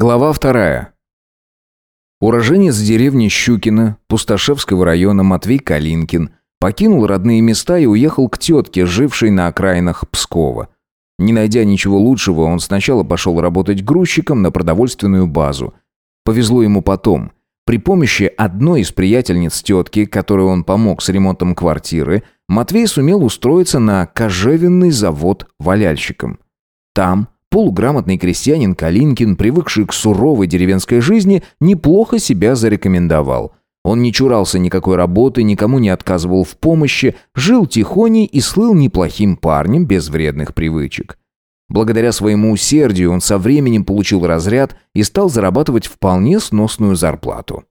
Глава вторая. Уроженец деревни Щукино, Пустошевского района Матвей Калинкин покинул родные места и уехал к тетке, жившей на окраинах Пскова. Не найдя ничего лучшего, он сначала пошел работать грузчиком на продовольственную базу. Повезло ему потом. При помощи одной из приятельниц тетки, которой он помог с ремонтом квартиры, Матвей сумел устроиться на кожевенный завод валяльщиком. Там Полуграмотный крестьянин Калинкин, привыкший к суровой деревенской жизни, неплохо себя зарекомендовал. Он не чурался никакой работы, никому не отказывал в помощи, жил тихоней и слыл неплохим парнем без вредных привычек. Благодаря своему усердию он со временем получил разряд и стал зарабатывать вполне сносную зарплату.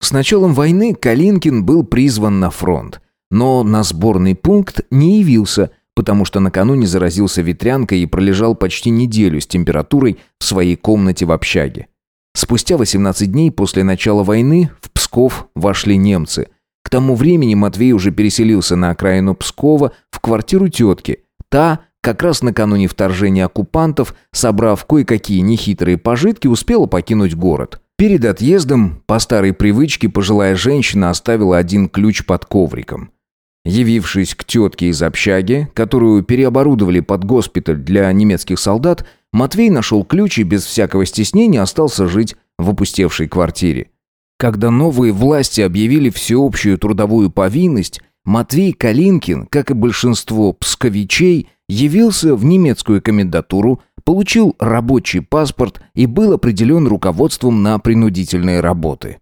С началом войны Калинкин был призван на фронт, но на сборный пункт не явился – потому что накануне заразился ветрянкой и пролежал почти неделю с температурой в своей комнате в общаге. Спустя 18 дней после начала войны в Псков вошли немцы. К тому времени Матвей уже переселился на окраину Пскова в квартиру тетки. Та, как раз накануне вторжения оккупантов, собрав кое-какие нехитрые пожитки, успела покинуть город. Перед отъездом, по старой привычке, пожилая женщина оставила один ключ под ковриком. Явившись к тетке из общаги, которую переоборудовали под госпиталь для немецких солдат, Матвей нашел ключ и без всякого стеснения остался жить в опустевшей квартире. Когда новые власти объявили всеобщую трудовую повинность, Матвей Калинкин, как и большинство псковичей, явился в немецкую комендатуру, получил рабочий паспорт и был определен руководством на принудительные работы.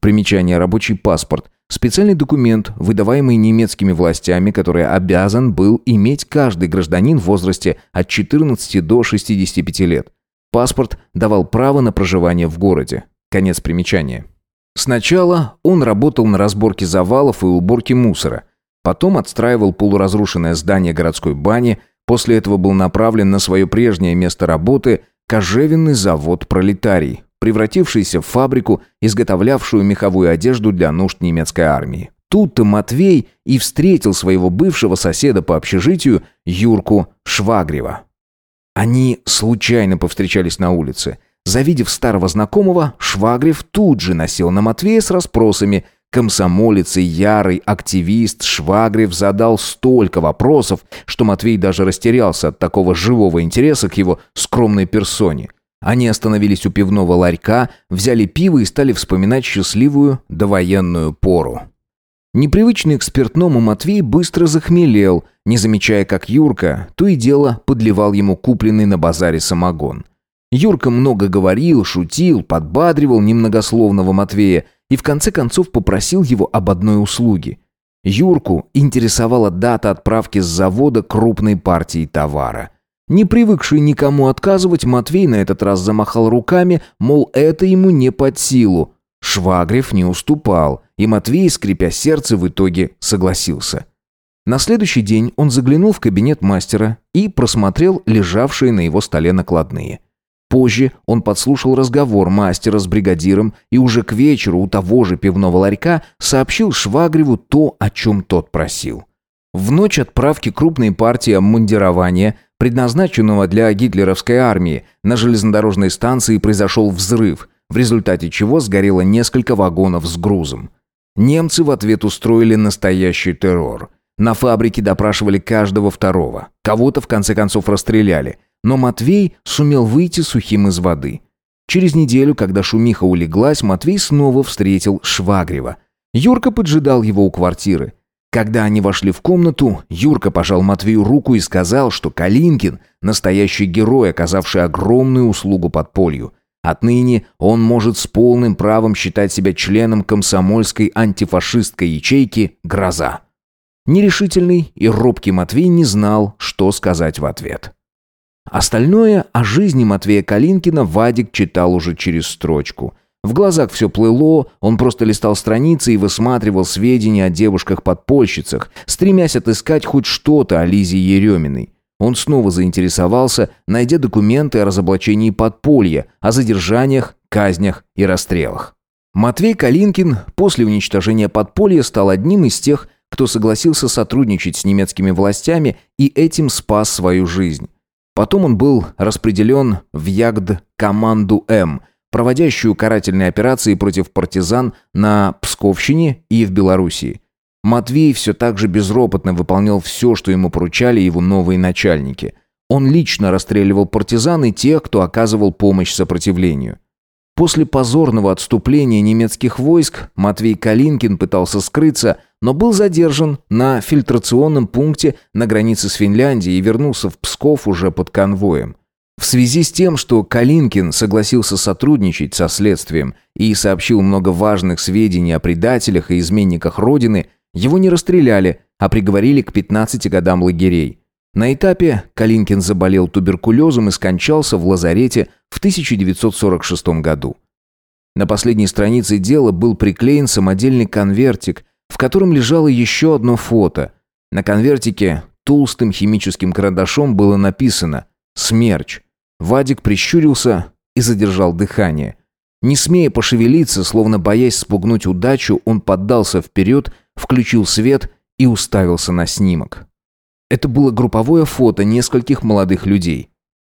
Примечание «рабочий паспорт» Специальный документ, выдаваемый немецкими властями, который обязан был иметь каждый гражданин в возрасте от 14 до 65 лет. Паспорт давал право на проживание в городе. Конец примечания. Сначала он работал на разборке завалов и уборке мусора. Потом отстраивал полуразрушенное здание городской бани. После этого был направлен на свое прежнее место работы – кожевенный завод «Пролетарий», превратившийся в фабрику, изготовлявшую меховую одежду для нужд немецкой армии. Тут-то Матвей и встретил своего бывшего соседа по общежитию Юрку Швагрева. Они случайно повстречались на улице. Завидев старого знакомого, Швагрев тут же насел на Матвея с расспросами. Комсомолец и ярый активист Швагрев задал столько вопросов, что Матвей даже растерялся от такого живого интереса к его скромной персоне – они остановились у пивного ларька, взяли пиво и стали вспоминать счастливую довоенную пору. Непривычный к спиртному Матвей быстро захмелел, не замечая, как Юрка то и дело подливал ему купленный на базаре самогон. Юрка много говорил, шутил, подбадривал немногословного Матвея и в конце концов попросил его об одной услуге. Юрку интересовала дата отправки с завода крупной партии товара – не привыкший никому отказывать, Матвей на этот раз замахал руками, мол, это ему не под силу. Швагрев не уступал, и Матвей, скрипя сердце, в итоге согласился. На следующий день он заглянул в кабинет мастера и просмотрел лежавшие на его столе накладные. Позже он подслушал разговор мастера с бригадиром и уже к вечеру у того же пивного ларька сообщил Швагреву то, о чем тот просил. В ночь отправки крупной партии обмундирования предназначенного для гитлеровской армии, на железнодорожной станции произошел взрыв, в результате чего сгорело несколько вагонов с грузом. Немцы в ответ устроили настоящий террор. На фабрике допрашивали каждого второго. Кого-то в конце концов расстреляли. Но Матвей сумел выйти сухим из воды. Через неделю, когда шумиха улеглась, Матвей снова встретил Швагрева. Юрка поджидал его у квартиры. Когда они вошли в комнату, Юрка пожал Матвею руку и сказал, что Калинкин – настоящий герой, оказавший огромную услугу подполью. Отныне он может с полным правом считать себя членом комсомольской антифашистской ячейки «Гроза». Нерешительный и робкий Матвей не знал, что сказать в ответ. Остальное о жизни Матвея Калинкина Вадик читал уже через строчку – в глазах все плыло, он просто листал страницы и высматривал сведения о девушках-подпольщицах, стремясь отыскать хоть что-то о Лизе Ереминой. Он снова заинтересовался, найдя документы о разоблачении подполья, о задержаниях, казнях и расстрелах. Матвей Калинкин после уничтожения подполья стал одним из тех, кто согласился сотрудничать с немецкими властями и этим спас свою жизнь. Потом он был распределен в Ягд команду М – проводящую карательные операции против партизан на Псковщине и в Белоруссии. Матвей все так же безропотно выполнял все, что ему поручали его новые начальники. Он лично расстреливал партизан и тех, кто оказывал помощь сопротивлению. После позорного отступления немецких войск Матвей Калинкин пытался скрыться, но был задержан на фильтрационном пункте на границе с Финляндией и вернулся в Псков уже под конвоем. В связи с тем, что Калинкин согласился сотрудничать со следствием и сообщил много важных сведений о предателях и изменниках Родины, его не расстреляли, а приговорили к 15 годам лагерей. На этапе Калинкин заболел туберкулезом и скончался в лазарете в 1946 году. На последней странице дела был приклеен самодельный конвертик, в котором лежало еще одно фото. На конвертике толстым химическим карандашом было написано «Смерч». Вадик прищурился и задержал дыхание. Не смея пошевелиться, словно боясь спугнуть удачу, он поддался вперед, включил свет и уставился на снимок. Это было групповое фото нескольких молодых людей.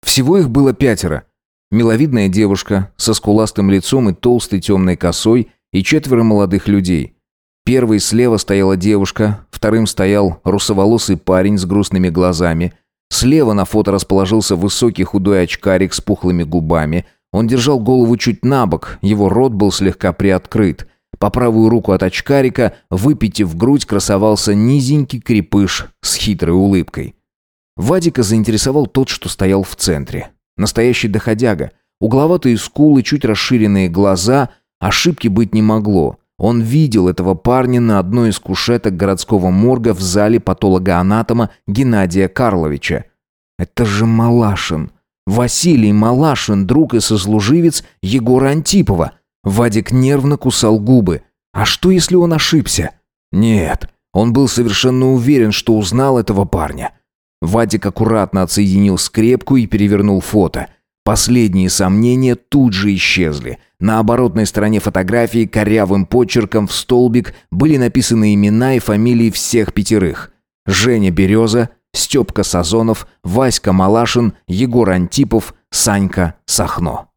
Всего их было пятеро. Миловидная девушка со скуластым лицом и толстой темной косой и четверо молодых людей. Первой слева стояла девушка, вторым стоял русоволосый парень с грустными глазами. Слева на фото расположился высокий худой очкарик с пухлыми губами. Он держал голову чуть на бок, его рот был слегка приоткрыт. По правую руку от очкарика, выпитив грудь, красовался низенький крепыш с хитрой улыбкой. Вадика заинтересовал тот, что стоял в центре. Настоящий доходяга. Угловатые скулы, чуть расширенные глаза. Ошибки быть не могло. Он видел этого парня на одной из кушеток городского морга в зале патологоанатома Геннадия Карловича. Это же Малашин. Василий Малашин, друг и сослуживец Егора Антипова. Вадик нервно кусал губы. А что, если он ошибся? Нет, он был совершенно уверен, что узнал этого парня. Вадик аккуратно отсоединил скрепку и перевернул фото. Последние сомнения тут же исчезли. На оборотной стороне фотографии корявым почерком в столбик были написаны имена и фамилии всех пятерых. Женя Береза, Степка Сазонов, Васька Малашин, Егор Антипов, Санька Сахно.